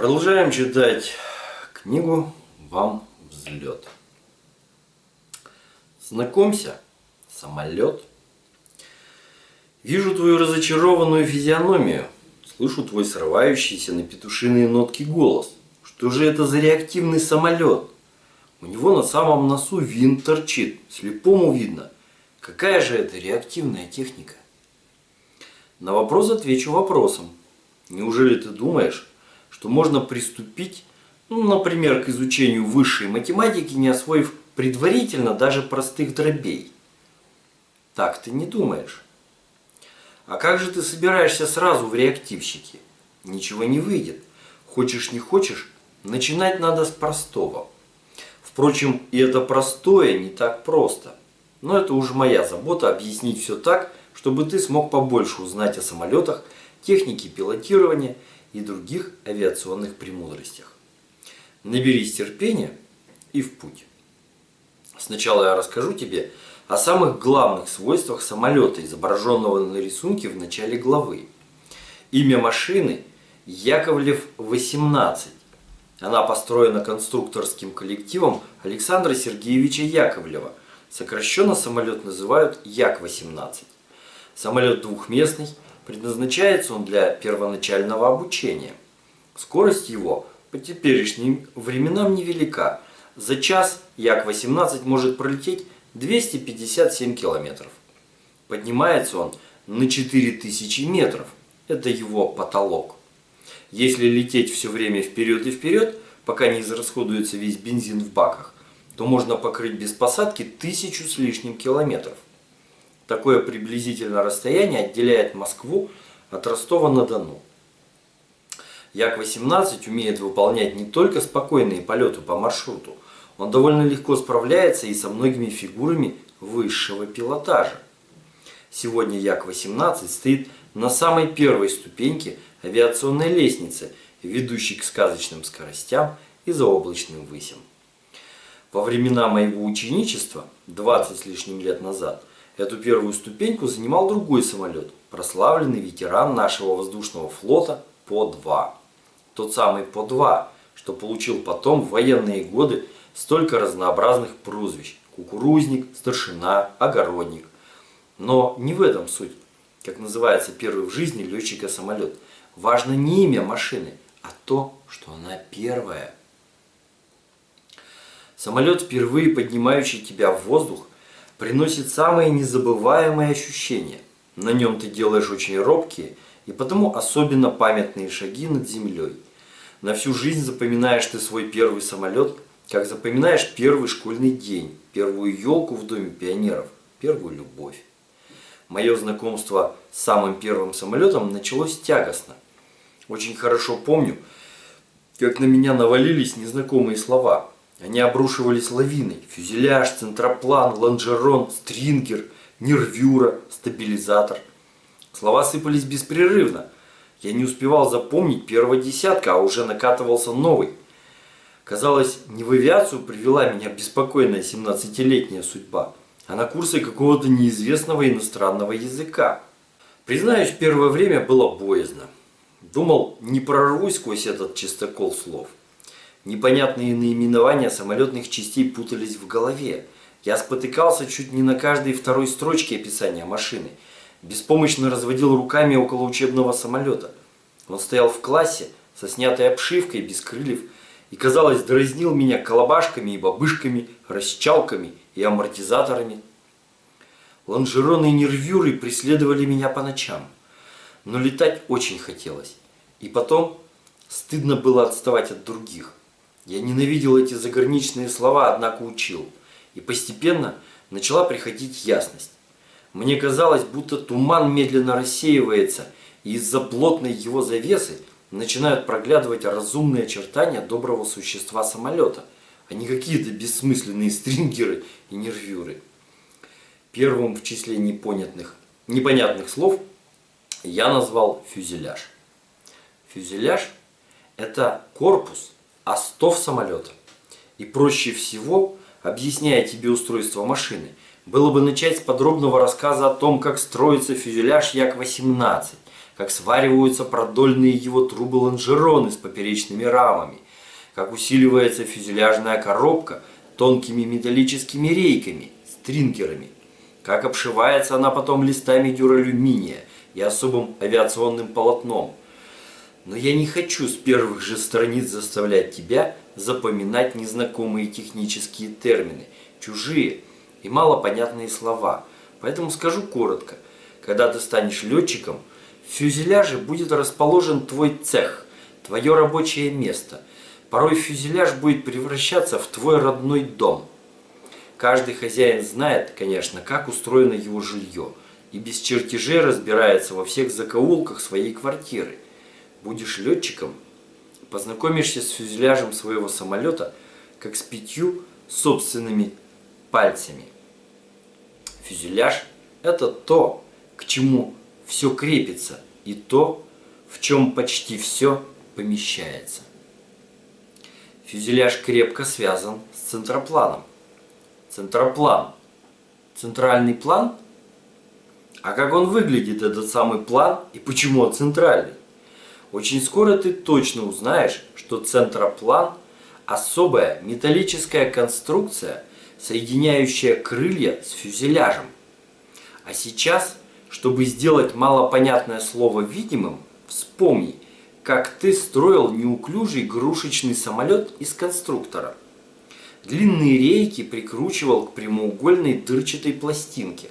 Продолжаем читать книгу «Вам взлет». Знакомься, самолет. Вижу твою разочарованную физиономию, слышу твой срывающийся на петушиные нотки голос. Что же это за реактивный самолет? У него на самом носу винт торчит, слепому видно. Какая же это реактивная техника? На вопрос отвечу вопросом. Неужели ты думаешь, что можно приступить, ну, например, к изучению высшей математики, не освоив предварительно даже простых дробей? Так ты не думаешь. А как же ты собираешься сразу в реактивщики? Ничего не выйдет. Хочешь не хочешь, начинать надо с простого. Впрочем, и это простое не так просто. Но это уже моя забота объяснить все так, чтобы ты смог побольше узнать о самолетах, технике пилотирования и других авиационных премудростях. Наберись терпения и в путь. Сначала я расскажу тебе о самых главных свойствах самолета, изображенного на рисунке в начале главы. Имя машины Яковлев-18. Она построена конструкторским коллективом Александра Сергеевича Яковлева. Сокращенно самолет называют Як-18. Самолет двухместный, предназначается он для первоначального обучения. Скорость его по теперешним временам невелика. За час Як-18 может пролететь 257 километров. Поднимается он на 4000 метров. Это его потолок. Если лететь все время вперед и вперед, пока не израсходуется весь бензин в баках, то можно покрыть без посадки тысячу с лишним километров. Такое приблизительное расстояние отделяет Москву от Ростова-на-Дону. Як-18 умеет выполнять не только спокойные полеты по маршруту, он довольно легко справляется и со многими фигурами высшего пилотажа. Сегодня Як-18 стоит на самой первой ступеньке авиационной лестницы, ведущей к сказочным скоростям и заоблачным высям. Во времена моего ученичества, 20 с лишним лет назад, Эту первую ступеньку занимал другой самолет, прославленный ветеран нашего воздушного флота По-2. Тот самый По-2, что получил потом в военные годы столько разнообразных прозвищ – кукурузник, старшина, огородник. Но не в этом суть, как называется первый в жизни летчика самолет. Важно не имя машины, а то, что она первая. Самолет, впервые поднимающий тебя в воздух, приносит самые незабываемые ощущения. На нем ты делаешь очень робкие и потому особенно памятные шаги над землей. На всю жизнь запоминаешь ты свой первый самолет, как запоминаешь первый школьный день, первую елку в доме пионеров, первую любовь. Мое знакомство с самым первым самолетом началось тягостно. Очень хорошо помню, как на меня навалились незнакомые слова – они обрушивались лавиной. Фюзеляж, центроплан, лонжерон, стрингер, нервюра, стабилизатор. Слова сыпались беспрерывно. Я не успевал запомнить первого десятка, а уже накатывался новый. Казалось, не в авиацию привела меня беспокойная 17-летняя судьба, а на курсы какого-то неизвестного иностранного языка. Признаюсь, первое время было боязно. Думал, не прорвусь сквозь этот чистокол слов. Непонятные наименования самолетных частей путались в голове. Я спотыкался чуть не на каждой второй строчке описания машины. Беспомощно разводил руками около учебного самолета. Он стоял в классе со снятой обшивкой, без крыльев, и, казалось, дразнил меня колобашками и бабышками, расчалками и амортизаторами. Лонжероны и нервюры преследовали меня по ночам. Но летать очень хотелось. И потом стыдно было отставать от других. Я ненавидел эти заграничные слова, однако учил. И постепенно начала приходить ясность. Мне казалось, будто туман медленно рассеивается, и из-за плотной его завесы начинают проглядывать разумные очертания доброго существа самолета, а не какие-то бессмысленные стрингеры и нервюры. Первым в числе непонятных, непонятных слов я назвал фюзеляж. Фюзеляж – это корпус – остов самолета. И проще всего, объясняя тебе устройство машины, было бы начать с подробного рассказа о том, как строится фюзеляж Як-18, как свариваются продольные его трубы-лонжероны с поперечными рамами, как усиливается фюзеляжная коробка тонкими металлическими рейками, стринкерами, как обшивается она потом листами дюралюминия и особым авиационным полотном. Но я не хочу с первых же страниц заставлять тебя запоминать незнакомые технические термины, чужие и малопонятные слова. Поэтому скажу коротко. Когда ты станешь летчиком, в фюзеляже будет расположен твой цех, твое рабочее место. Порой фюзеляж будет превращаться в твой родной дом. Каждый хозяин знает, конечно, как устроено его жилье, и без чертежей разбирается во всех закоулках своей квартиры. Будешь летчиком, познакомишься с фюзеляжем своего самолета, как с пятью собственными пальцами. Фюзеляж – это то, к чему все крепится, и то, в чем почти все помещается. Фюзеляж крепко связан с центропланом. Центроплан. Центральный план? А как он выглядит, этот самый план, и почему он центральный? Очень скоро ты точно узнаешь, что центроплан – особая металлическая конструкция, соединяющая крылья с фюзеляжем. А сейчас, чтобы сделать малопонятное слово видимым, вспомни, как ты строил неуклюжий игрушечный самолет из конструктора. Длинные рейки прикручивал к прямоугольной дырчатой пластинке.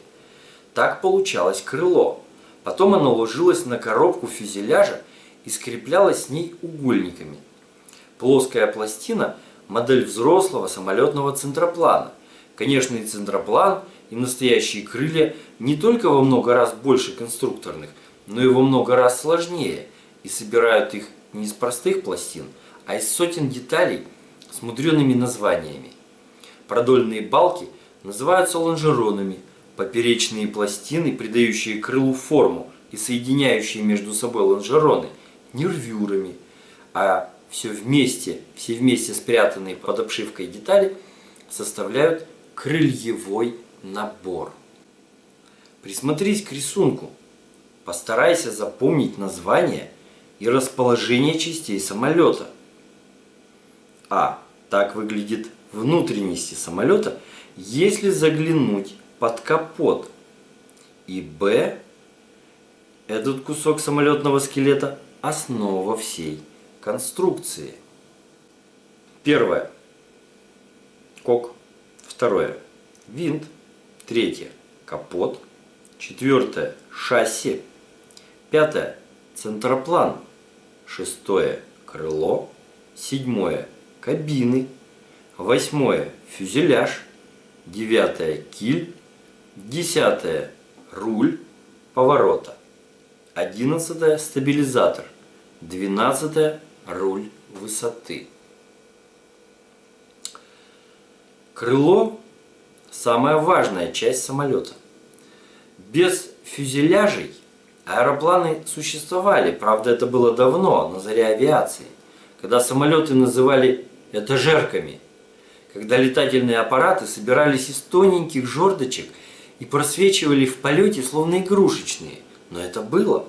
Так получалось крыло. Потом оно ложилось на коробку фюзеляжа и скреплялась с ней угольниками. Плоская пластина – модель взрослого самолетного центроплана. Конечно, и центроплан, и настоящие крылья не только во много раз больше конструкторных, но и во много раз сложнее, и собирают их не из простых пластин, а из сотен деталей с мудреными названиями. Продольные балки называются лонжеронами, поперечные пластины, придающие крылу форму и соединяющие между собой лонжероны – нервюрами, а все вместе, все вместе спрятанные под обшивкой детали составляют крыльевой набор. Присмотрись к рисунку, постарайся запомнить название и расположение частей самолета. А. Так выглядит внутренности самолета, если заглянуть под капот. И Б. Этот кусок самолетного скелета основа всей конструкции. Первое. Кок. Второе. Винт. Третье. Капот. Четвертое. Шасси. Пятое. Центроплан. Шестое. Крыло. Седьмое. Кабины. Восьмое. Фюзеляж. Девятое. Киль. Десятое. Руль поворота. 11 стабилизатор, 12 руль высоты. Крыло – самая важная часть самолета. Без фюзеляжей аэропланы существовали, правда это было давно, на заре авиации, когда самолеты называли этажерками, когда летательные аппараты собирались из тоненьких жердочек и просвечивали в полете словно игрушечные – но это было.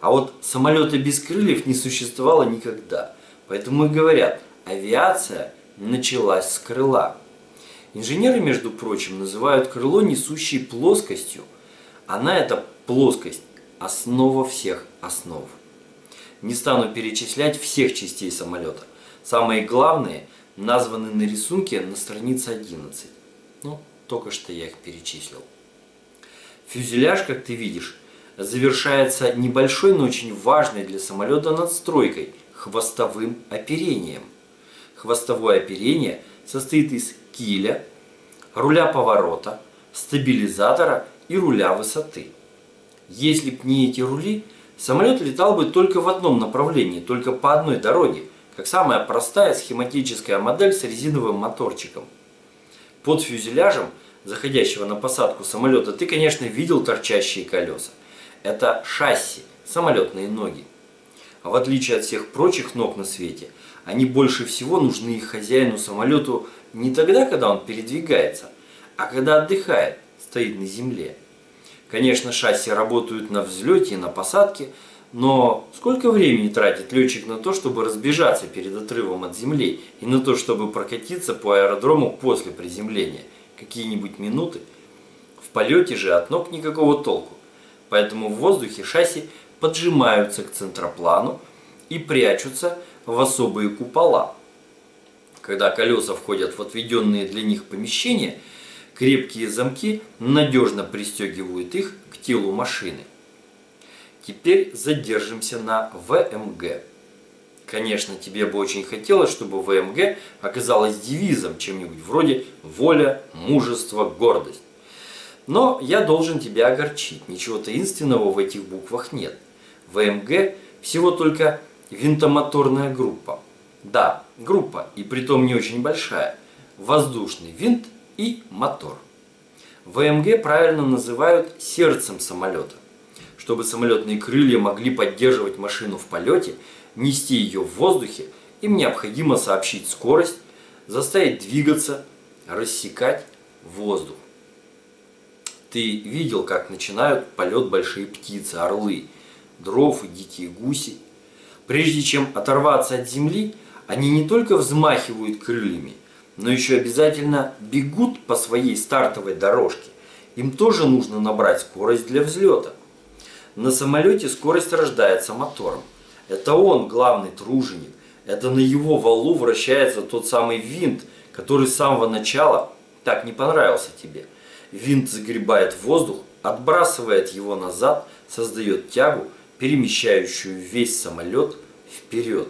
А вот самолета без крыльев не существовало никогда. Поэтому и говорят, авиация началась с крыла. Инженеры, между прочим, называют крыло несущей плоскостью. Она, эта плоскость, основа всех основ. Не стану перечислять всех частей самолета. Самые главные названы на рисунке на странице 11. Ну, только что я их перечислил. Фюзеляж, как ты видишь, завершается небольшой, но очень важной для самолета надстройкой – хвостовым оперением. Хвостовое оперение состоит из киля, руля поворота, стабилизатора и руля высоты. Если бы не эти рули, самолет летал бы только в одном направлении, только по одной дороге, как самая простая схематическая модель с резиновым моторчиком. Под фюзеляжем заходящего на посадку самолета ты, конечно, видел торчащие колеса это шасси, самолетные ноги. А в отличие от всех прочих ног на свете, они больше всего нужны их хозяину самолету не тогда, когда он передвигается, а когда отдыхает, стоит на земле. Конечно, шасси работают на взлете и на посадке, Но сколько времени тратит летчик на то, чтобы разбежаться перед отрывом от земли и на то, чтобы прокатиться по аэродрому после приземления? Какие-нибудь минуты? В полете же от ног никакого толку. Поэтому в воздухе шасси поджимаются к центроплану и прячутся в особые купола. Когда колеса входят в отведенные для них помещения, крепкие замки надежно пристегивают их к телу машины. Теперь задержимся на ВМГ. Конечно, тебе бы очень хотелось, чтобы ВМГ оказалось девизом чем-нибудь вроде «воля, мужество, гордость». Но я должен тебя огорчить. Ничего таинственного в этих буквах нет. ВМГ всего только винтомоторная группа. Да, группа, и притом не очень большая. Воздушный винт и мотор. ВМГ правильно называют сердцем самолета. Чтобы самолетные крылья могли поддерживать машину в полете, нести ее в воздухе, им необходимо сообщить скорость, заставить двигаться, рассекать воздух. Ты видел, как начинают полет большие птицы, орлы, дров и дикие гуси. Прежде чем оторваться от земли, они не только взмахивают крыльями, но еще обязательно бегут по своей стартовой дорожке. Им тоже нужно набрать скорость для взлета. На самолете скорость рождается мотором. Это он главный труженик. Это на его валу вращается тот самый винт, который с самого начала так не понравился тебе. Винт загребает воздух, отбрасывает его назад, создает тягу, перемещающую весь самолет вперед.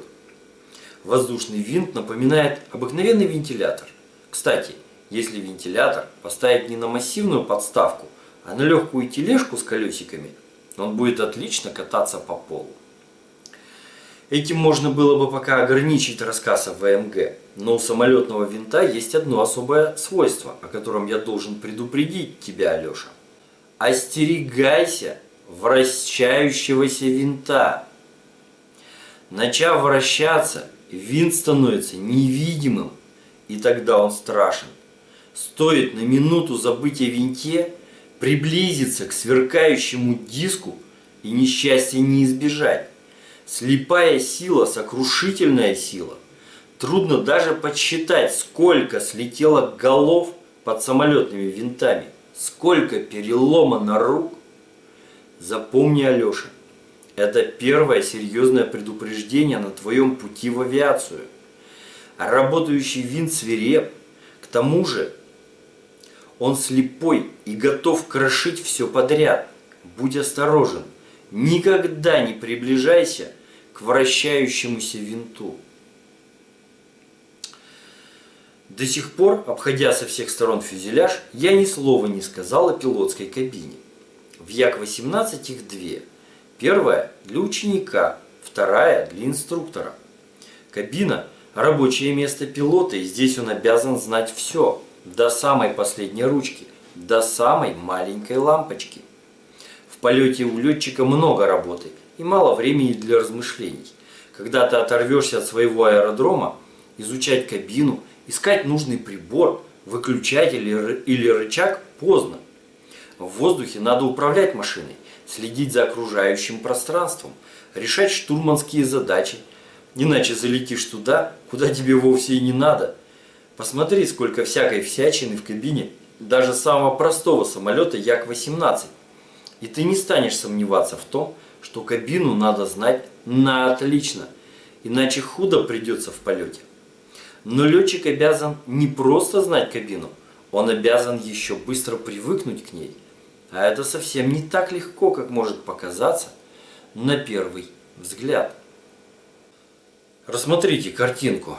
Воздушный винт напоминает обыкновенный вентилятор. Кстати, если вентилятор поставить не на массивную подставку, а на легкую тележку с колесиками – он будет отлично кататься по полу. Этим можно было бы пока ограничить рассказ о ВМГ, но у самолетного винта есть одно особое свойство, о котором я должен предупредить тебя, Алеша. Остерегайся вращающегося винта. Начав вращаться, винт становится невидимым, и тогда он страшен. Стоит на минуту забыть о винте, приблизиться к сверкающему диску и несчастья не избежать. Слепая сила, сокрушительная сила. Трудно даже подсчитать, сколько слетело голов под самолетными винтами, сколько переломано рук. Запомни, Алеша, это первое серьезное предупреждение на твоем пути в авиацию. Работающий винт свиреп. К тому же он слепой и готов крошить все подряд. Будь осторожен. Никогда не приближайся к вращающемуся винту. До сих пор, обходя со всех сторон фюзеляж, я ни слова не сказал о пилотской кабине. В Як-18 их две. Первая для ученика, вторая для инструктора. Кабина – рабочее место пилота, и здесь он обязан знать все – до самой последней ручки, до самой маленькой лампочки. В полете у летчика много работы и мало времени для размышлений. Когда ты оторвешься от своего аэродрома, изучать кабину, искать нужный прибор, выключатель или рычаг поздно. В воздухе надо управлять машиной, следить за окружающим пространством, решать штурманские задачи. Иначе залетишь туда, куда тебе вовсе и не надо – Посмотри, сколько всякой всячины в кабине даже самого простого самолета Як-18. И ты не станешь сомневаться в том, что кабину надо знать на отлично, иначе худо придется в полете. Но летчик обязан не просто знать кабину, он обязан еще быстро привыкнуть к ней. А это совсем не так легко, как может показаться на первый взгляд. Рассмотрите картинку.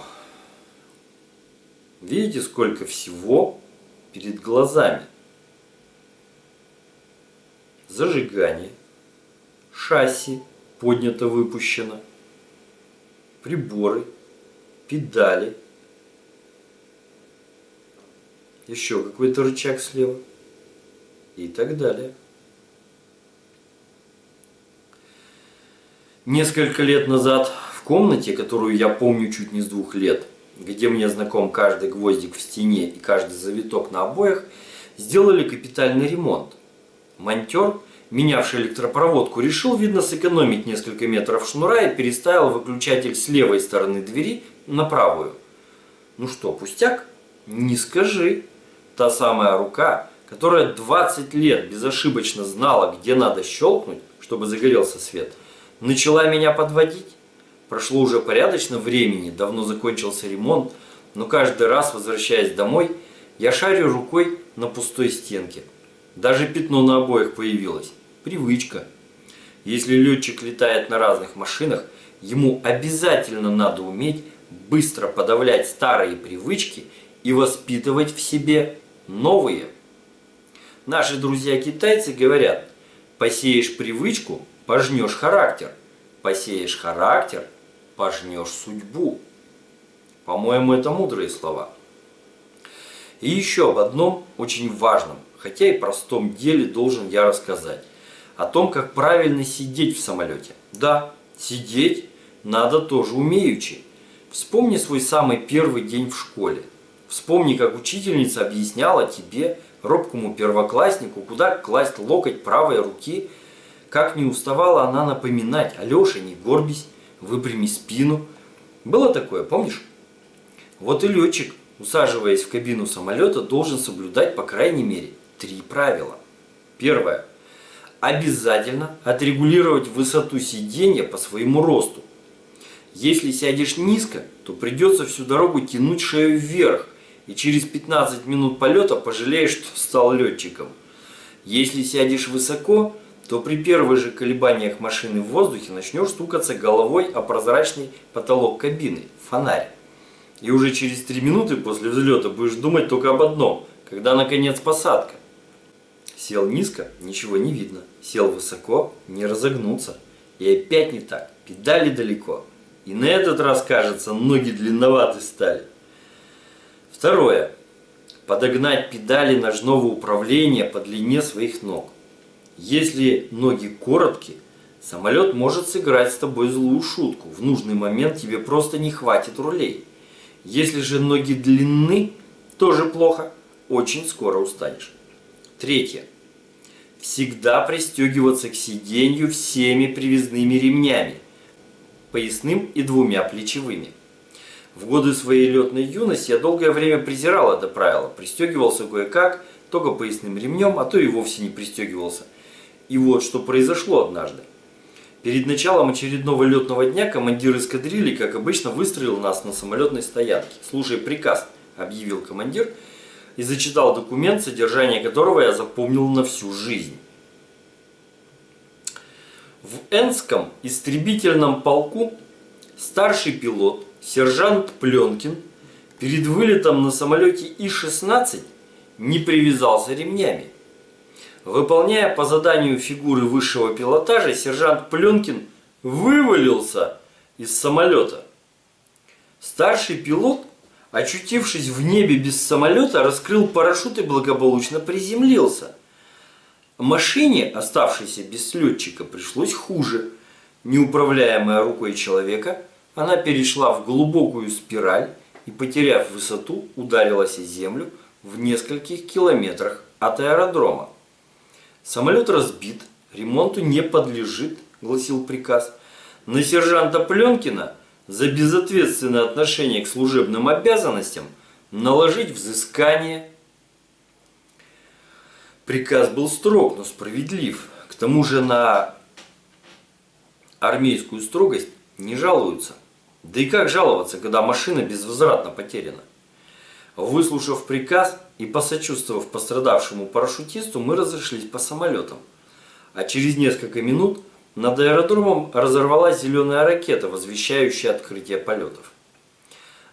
Видите, сколько всего перед глазами. Зажигание, шасси поднято, выпущено, приборы, педали, еще какой-то рычаг слева и так далее. Несколько лет назад в комнате, которую я помню чуть не с двух лет, где мне знаком каждый гвоздик в стене и каждый завиток на обоях, сделали капитальный ремонт. Монтер менявший электропроводку, решил, видно, сэкономить несколько метров шнура и переставил выключатель с левой стороны двери на правую. Ну что, пустяк? Не скажи. Та самая рука, которая 20 лет безошибочно знала, где надо щелкнуть, чтобы загорелся свет, начала меня подводить. Прошло уже порядочно времени, давно закончился ремонт, но каждый раз, возвращаясь домой, я шарю рукой на пустой стенке. Даже пятно на обоих появилось. Привычка. Если летчик летает на разных машинах, ему обязательно надо уметь быстро подавлять старые привычки и воспитывать в себе новые. Наши друзья-китайцы говорят, посеешь привычку, пожнешь характер. Посеешь характер, пожнешь судьбу. По-моему, это мудрые слова. И еще об одном очень важном, хотя и простом деле должен я рассказать. О том, как правильно сидеть в самолете. Да, сидеть надо тоже умеючи. Вспомни свой самый первый день в школе. Вспомни, как учительница объясняла тебе, робкому первокласснику, куда класть локоть правой руки, как не уставала она напоминать, Алеша, не горбись, выпрями спину. Было такое, помнишь? Вот и летчик, усаживаясь в кабину самолета, должен соблюдать по крайней мере три правила. Первое. Обязательно отрегулировать высоту сидения по своему росту. Если сядешь низко, то придется всю дорогу тянуть шею вверх, и через 15 минут полета пожалеешь, что стал летчиком. Если сядешь высоко, то при первых же колебаниях машины в воздухе начнешь стукаться головой о прозрачный потолок кабины, фонарь. И уже через 3 минуты после взлета будешь думать только об одном, когда наконец посадка. Сел низко, ничего не видно. Сел высоко, не разогнуться. И опять не так, педали далеко. И на этот раз, кажется, ноги длинноваты стали. Второе. Подогнать педали ножного управления по длине своих ног. Если ноги короткие, самолет может сыграть с тобой злую шутку. В нужный момент тебе просто не хватит рулей. Если же ноги длинны, тоже плохо. Очень скоро устанешь. Третье. Всегда пристегиваться к сиденью всеми привязными ремнями, поясным и двумя плечевыми. В годы своей летной юности я долгое время презирал это правило, пристегивался кое-как, только поясным ремнем, а то и вовсе не пристегивался – и вот что произошло однажды. Перед началом очередного летного дня командир эскадрильи, как обычно, выстроил нас на самолетной стоянке. «Слушай приказ», – объявил командир и зачитал документ, содержание которого я запомнил на всю жизнь. В Энском истребительном полку старший пилот, сержант Пленкин, перед вылетом на самолете И-16 не привязался ремнями. Выполняя по заданию фигуры высшего пилотажа, сержант Пленкин вывалился из самолета. Старший пилот, очутившись в небе без самолета, раскрыл парашют и благополучно приземлился. Машине, оставшейся без летчика, пришлось хуже. Неуправляемая рукой человека, она перешла в глубокую спираль и, потеряв высоту, ударилась о землю в нескольких километрах от аэродрома. Самолет разбит, ремонту не подлежит, гласил приказ. На сержанта Пленкина за безответственное отношение к служебным обязанностям наложить взыскание. Приказ был строг, но справедлив. К тому же на армейскую строгость не жалуются. Да и как жаловаться, когда машина безвозвратно потеряна? Выслушав приказ и посочувствовав пострадавшему парашютисту, мы разошлись по самолетам. А через несколько минут над аэродромом разорвалась зеленая ракета, возвещающая открытие полетов.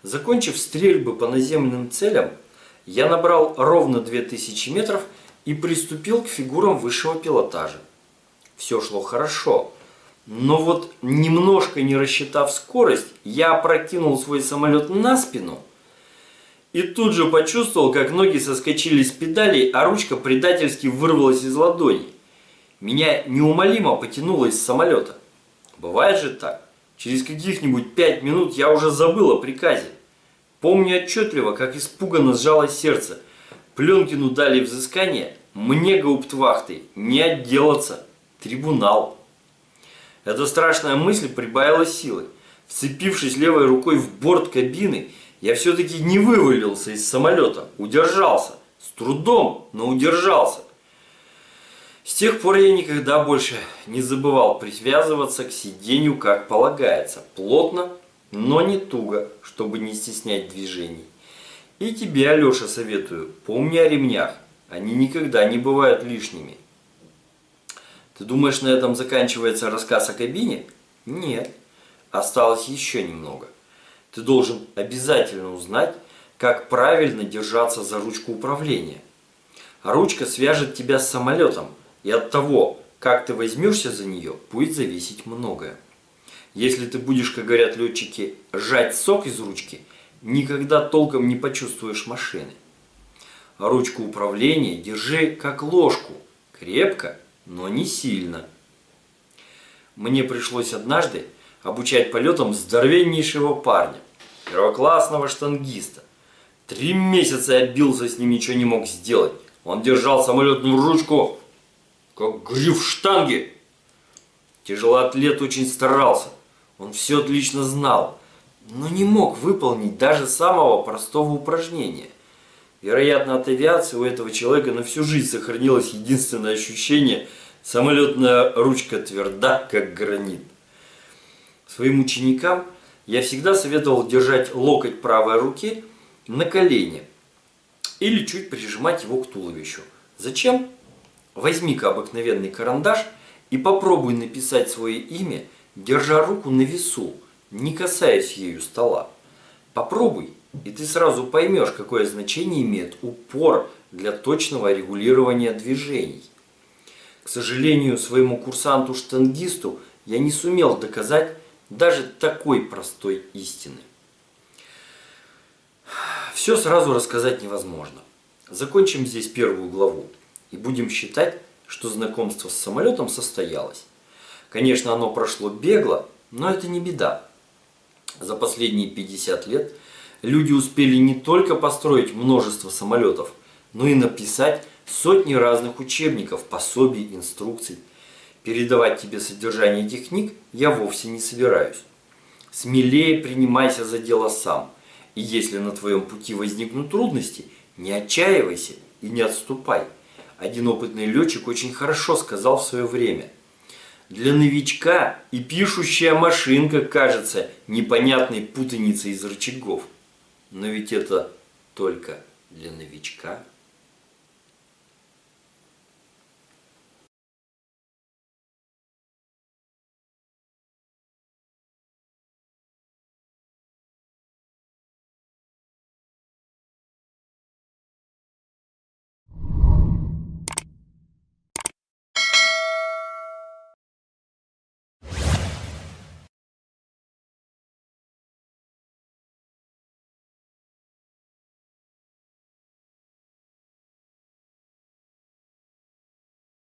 Закончив стрельбы по наземным целям, я набрал ровно 2000 метров и приступил к фигурам высшего пилотажа. Все шло хорошо, но вот немножко не рассчитав скорость, я опрокинул свой самолет на спину – и тут же почувствовал, как ноги соскочили с педалей, а ручка предательски вырвалась из ладони. Меня неумолимо потянуло из самолета. Бывает же так. Через каких-нибудь пять минут я уже забыл о приказе. Помню отчетливо, как испуганно сжалось сердце. Пленкину дали взыскание, мне гауптвахты не отделаться. трибунал. Эта страшная мысль прибавила силы. Вцепившись левой рукой в борт кабины, я все-таки не вывалился из самолета, удержался. С трудом, но удержался. С тех пор я никогда больше не забывал привязываться к сиденью, как полагается, плотно, но не туго, чтобы не стеснять движений. И тебе, Алеша, советую, помни о ремнях, они никогда не бывают лишними. Ты думаешь, на этом заканчивается рассказ о кабине? Нет, осталось еще немного. Ты должен обязательно узнать, как правильно держаться за ручку управления. Ручка свяжет тебя с самолетом, и от того, как ты возьмешься за нее, будет зависеть многое. Если ты будешь, как говорят летчики, жать сок из ручки, никогда толком не почувствуешь машины. Ручку управления держи как ложку, крепко, но не сильно. Мне пришлось однажды обучать полетам здоровеннейшего парня, первоклассного штангиста. Три месяца я бился с ним, ничего не мог сделать. Он держал самолетную ручку, как гриф штанги. Тяжелоатлет очень старался. Он все отлично знал, но не мог выполнить даже самого простого упражнения. Вероятно, от авиации у этого человека на всю жизнь сохранилось единственное ощущение – самолетная ручка тверда, как гранит. Своим ученикам я всегда советовал держать локоть правой руки на колене или чуть прижимать его к туловищу. Зачем? Возьми-ка обыкновенный карандаш и попробуй написать свое имя – держа руку на весу, не касаясь ею стола. Попробуй, и ты сразу поймешь, какое значение имеет упор для точного регулирования движений. К сожалению, своему курсанту-штангисту я не сумел доказать даже такой простой истины. Все сразу рассказать невозможно. Закончим здесь первую главу и будем считать, что знакомство с самолетом состоялось. Конечно, оно прошло бегло, но это не беда. За последние 50 лет люди успели не только построить множество самолетов, но и написать сотни разных учебников, пособий, инструкций. Передавать тебе содержание этих книг я вовсе не собираюсь. Смелее принимайся за дело сам. И если на твоем пути возникнут трудности, не отчаивайся и не отступай. Один опытный летчик очень хорошо сказал в свое время – для новичка и пишущая машинка кажется непонятной путаницей из рычагов. Но ведь это только для новичка.